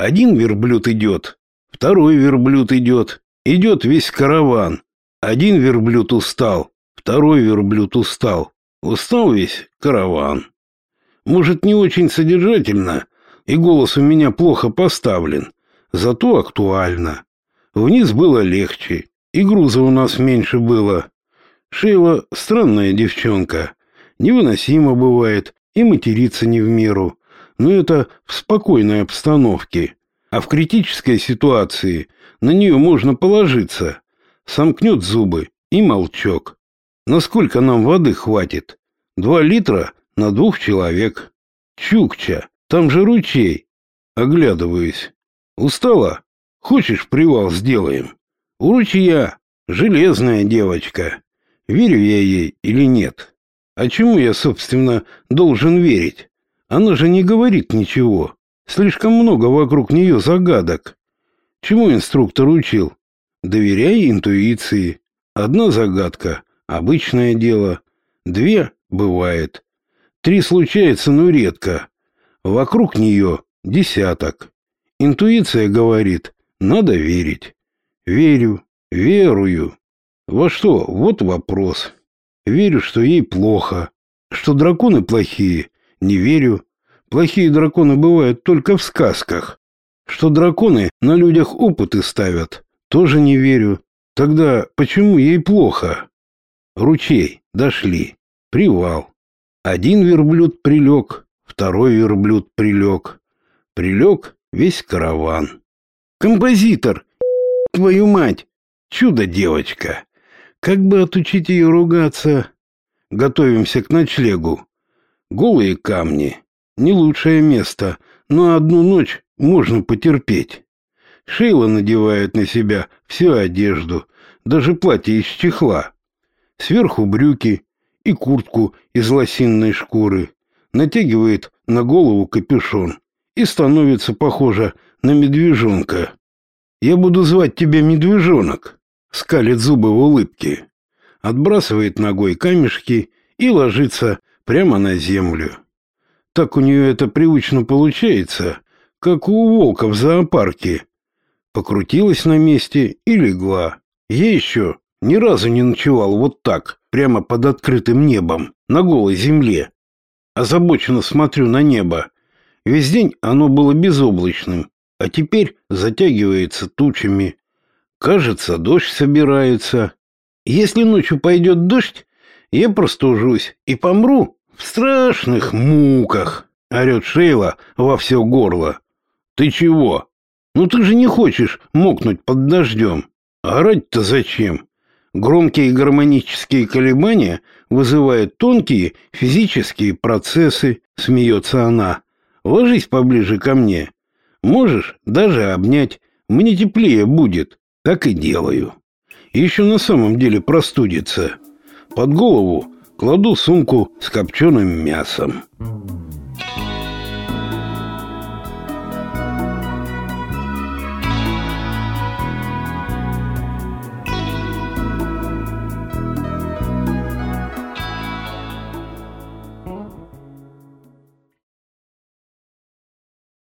Один верблюд идет, второй верблюд идет, идет весь караван. Один верблюд устал, второй верблюд устал. Устал весь караван. Может, не очень содержательно, и голос у меня плохо поставлен, зато актуально. Вниз было легче, и груза у нас меньше было. Шейла странная девчонка, невыносимо бывает, и материться не в меру. Но это в спокойной обстановке. А в критической ситуации на нее можно положиться. Сомкнет зубы и молчок. Насколько нам воды хватит? Два литра на двух человек. Чукча, там же ручей. Оглядываюсь. Устала? Хочешь, привал сделаем? У ручья. Железная девочка. Верю я ей или нет? А чему я, собственно, должен верить? Она же не говорит ничего. Слишком много вокруг нее загадок. Чему инструктор учил? Доверяй интуиции. Одна загадка — обычное дело. Две — бывает. Три случается, но редко. Вокруг нее десяток. Интуиция говорит, надо верить. Верю, верую. Во что? Вот вопрос. Верю, что ей плохо. Что драконы плохие? Не верю. Плохие драконы бывают только в сказках. Что драконы на людях опыты ставят? Тоже не верю. Тогда почему ей плохо? Ручей. Дошли. Привал. Один верблюд прилег, второй верблюд прилег. Прилег весь караван. Композитор! Твою мать! Чудо-девочка! Как бы отучить ее ругаться? Готовимся к ночлегу. Голые камни. Не лучшее место, но одну ночь можно потерпеть. Шейла надевает на себя всю одежду, даже платье из чехла. Сверху брюки и куртку из лосинной шкуры. Натягивает на голову капюшон и становится похожа на медвежонка. Я буду звать тебя медвежонок скалит зубы в улыбке, отбрасывает ногой камешки и ложится прямо на землю. Так у нее это привычно получается, как у волка в зоопарке. Покрутилась на месте и легла. Я еще ни разу не ночевал вот так, прямо под открытым небом, на голой земле. Озабоченно смотрю на небо. Весь день оно было безоблачным, а теперь затягивается тучами. Кажется, дождь собирается. Если ночью пойдет дождь, я простужусь и помру в страшных муках, орет Шейла во все горло. Ты чего? Ну ты же не хочешь мокнуть под дождем. Орать-то зачем? Громкие гармонические колебания вызывают тонкие физические процессы, смеется она. Ложись поближе ко мне. Можешь даже обнять, мне теплее будет. Так и делаю. Еще на самом деле простудится. Под голову кладу сумку с копченым мясом.